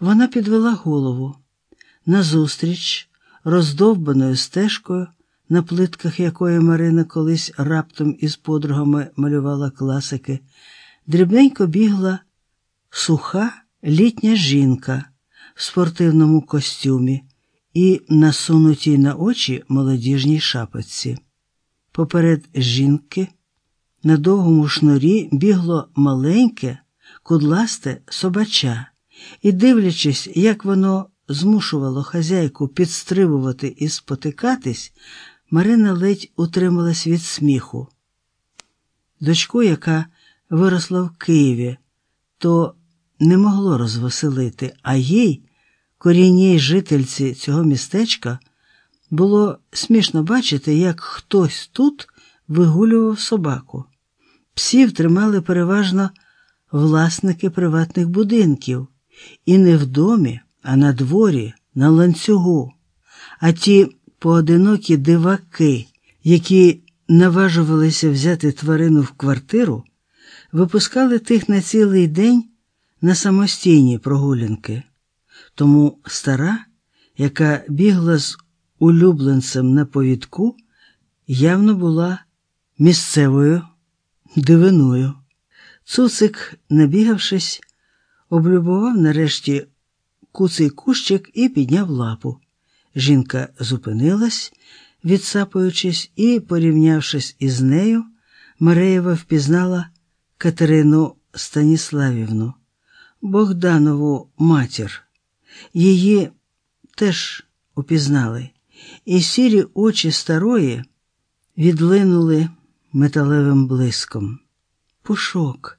Вона підвела голову. Назустріч, роздовбаною стежкою, на плитках якої Марина колись раптом із подругами малювала класики, дрібненько бігла суха літня жінка в спортивному костюмі і насунутій на очі молодіжній шапочці. Поперед жінки на довгому шнурі бігло маленьке, кудласте собача, і, дивлячись, як воно змушувало хазяйку підстрибувати і спотикатись, Марина ледь утрималась від сміху. Дочку, яка виросла в Києві, то не могло розвеселити, а їй, корінній жительці цього містечка, було смішно бачити, як хтось тут вигулював собаку. Псів тримали переважно власники приватних будинків, і не в домі, а на дворі, на ланцюгу. А ті поодинокі диваки, які наважувалися взяти тварину в квартиру, випускали тих на цілий день на самостійні прогулянки. Тому стара, яка бігла з улюбленцем на повідку, явно була місцевою дивиною. Цуцик, набігавшись, облюбував нарешті куций кущик і підняв лапу. Жінка зупинилась, відсапуючись, і, порівнявшись із нею, Мареєва впізнала Катерину Станіславівну, Богданову матір. Її теж упізнали, і сірі очі старої відлинули металевим блиском. Пушок,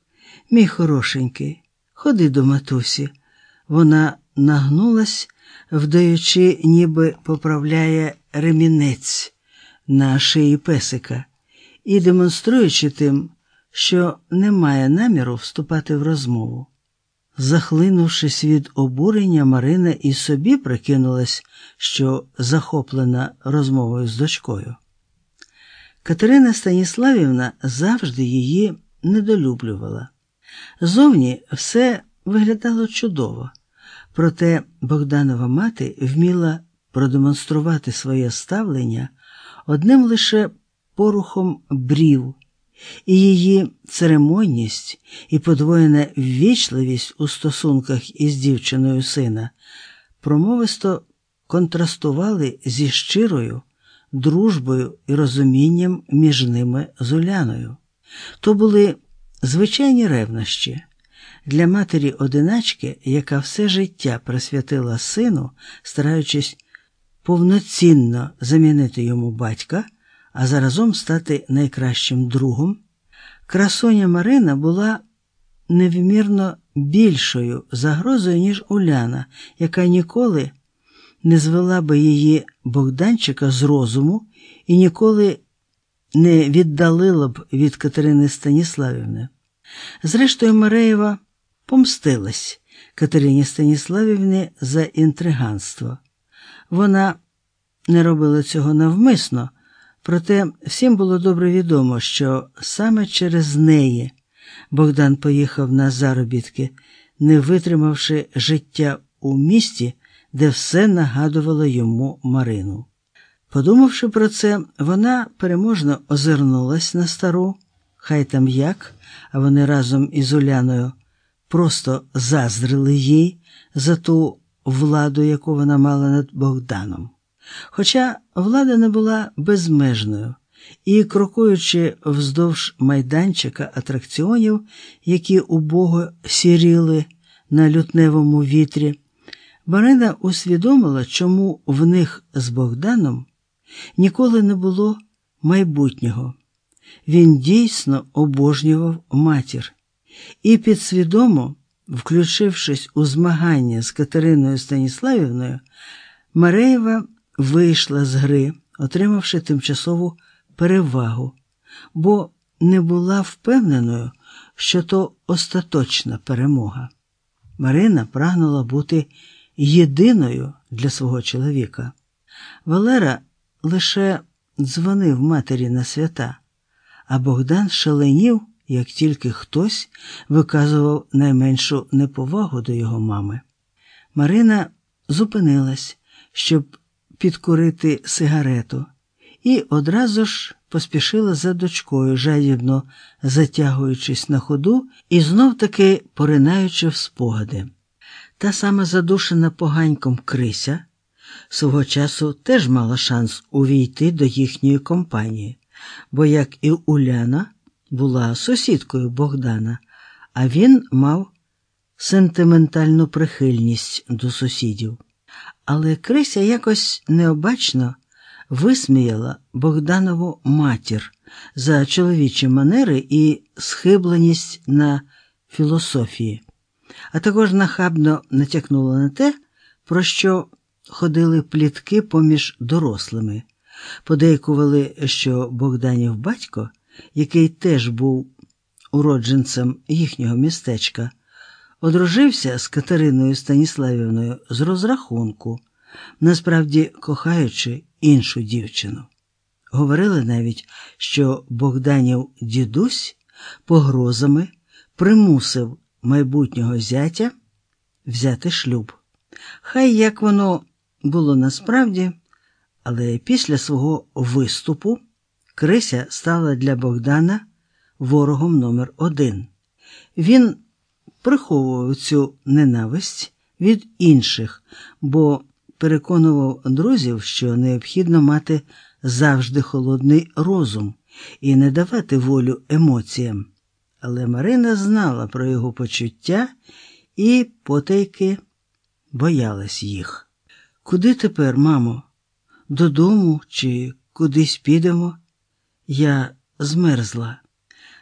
мій хорошенький, ходи до матусі. Вона нагнулась, вдаючи, ніби поправляє ремінець на шиї песика і демонструючи тим, що не має наміру вступати в розмову. Захлинувшись від обурення, Марина і собі прикинулась, що захоплена розмовою з дочкою. Катерина Станіславівна завжди її недолюблювала. Зовні все виглядало чудово, проте Богданова мати вміла продемонструвати своє ставлення одним лише порухом брів, і її церемонність і подвоєна ввічливість у стосунках із дівчиною сина промовисто контрастували зі щирою дружбою і розумінням між ними з Уляною. То були звичайні ревнощі. Для матері одиначки, яка все життя присвятила сину, стараючись повноцінно замінити йому батька, а заразом стати найкращим другом, красоня Марина була невмірно більшою загрозою, ніж Уляна, яка ніколи не звела би її Богданчика з розуму і ніколи не віддалила б від Катерини Станіславівни. Зрештою, Мареєва помстилась Катерині Станіславівні за інтриганство. Вона не робила цього навмисно, проте всім було добре відомо, що саме через неї Богдан поїхав на заробітки, не витримавши життя у місті, де все нагадувало йому Марину. Подумавши про це, вона переможно озирнулась на стару, хай там як, а вони разом із Уляною просто заздрили їй за ту владу, яку вона мала над Богданом. Хоча влада не була безмежною, і, крокуючи вздовж майданчика атракціонів, які убого сіріли на лютневому вітрі, Марина усвідомила, чому в них з Богданом ніколи не було майбутнього. Він дійсно обожнював матір і підсвідомо, включившись у змагання з Катериною Станіславівною, Мареєва вийшла з гри, отримавши тимчасову перевагу, бо не була впевненою, що то остаточна перемога. Марина прагнула бути єдиною для свого чоловіка. Валера лише дзвонив матері на свята, а Богдан шаленів, як тільки хтось виказував найменшу неповагу до його мами. Марина зупинилась, щоб підкурити сигарету, і одразу ж поспішила за дочкою, жадібно затягуючись на ходу і знов таки поринаючи в спогади. Та сама задушена поганьком Крися свого часу теж мала шанс увійти до їхньої компанії, бо, як і Уляна, була сусідкою Богдана, а він мав сентиментальну прихильність до сусідів. Але Крися якось необачно висміяла Богданову матір за чоловічі манери і схибленість на філософії, а також нахабно натякнула на те, про що ходили плітки поміж дорослими, подейкували, що Богданів батько, який теж був уродженцем їхнього містечка, одружився з Катериною Станіславівною з розрахунку, насправді кохаючи іншу дівчину. Говорили навіть, що Богданів дідусь погрозами примусив майбутнього зятя взяти шлюб. Хай як воно було насправді, але після свого виступу Крися стала для Богдана ворогом номер один. Він приховував цю ненависть від інших, бо переконував друзів, що необхідно мати завжди холодний розум і не давати волю емоціям. Але Марина знала про його почуття і потайки боялась їх. Куди тепер, мамо? Додому чи кудись підемо? Я змерзла.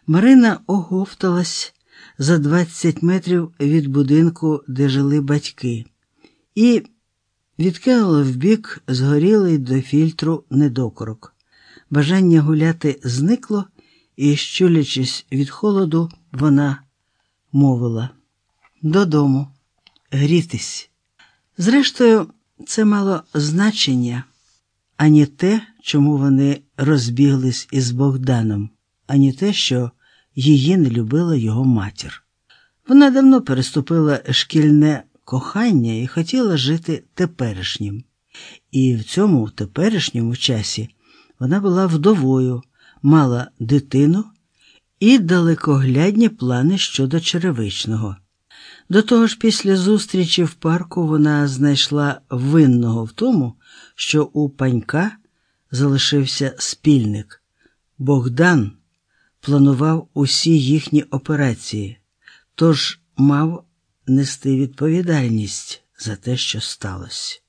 Марина оговталась за 20 метрів від будинку, де жили батьки, і відкинула вбік згорілий до фільтру недокорок. Бажання гуляти зникло, і, щулячись від холоду, вона мовила додому, грітись. Зрештою, це мало значення ані те, чому вони розбіглись із Богданом, ані те, що її не любила його матір. Вона давно переступила шкільне кохання і хотіла жити теперішнім. І в цьому теперішньому часі вона була вдовою, мала дитину і далекоглядні плани щодо черевичного. До того ж, після зустрічі в парку вона знайшла винного в тому, що у панька залишився спільник. Богдан планував усі їхні операції, тож мав нести відповідальність за те, що сталося.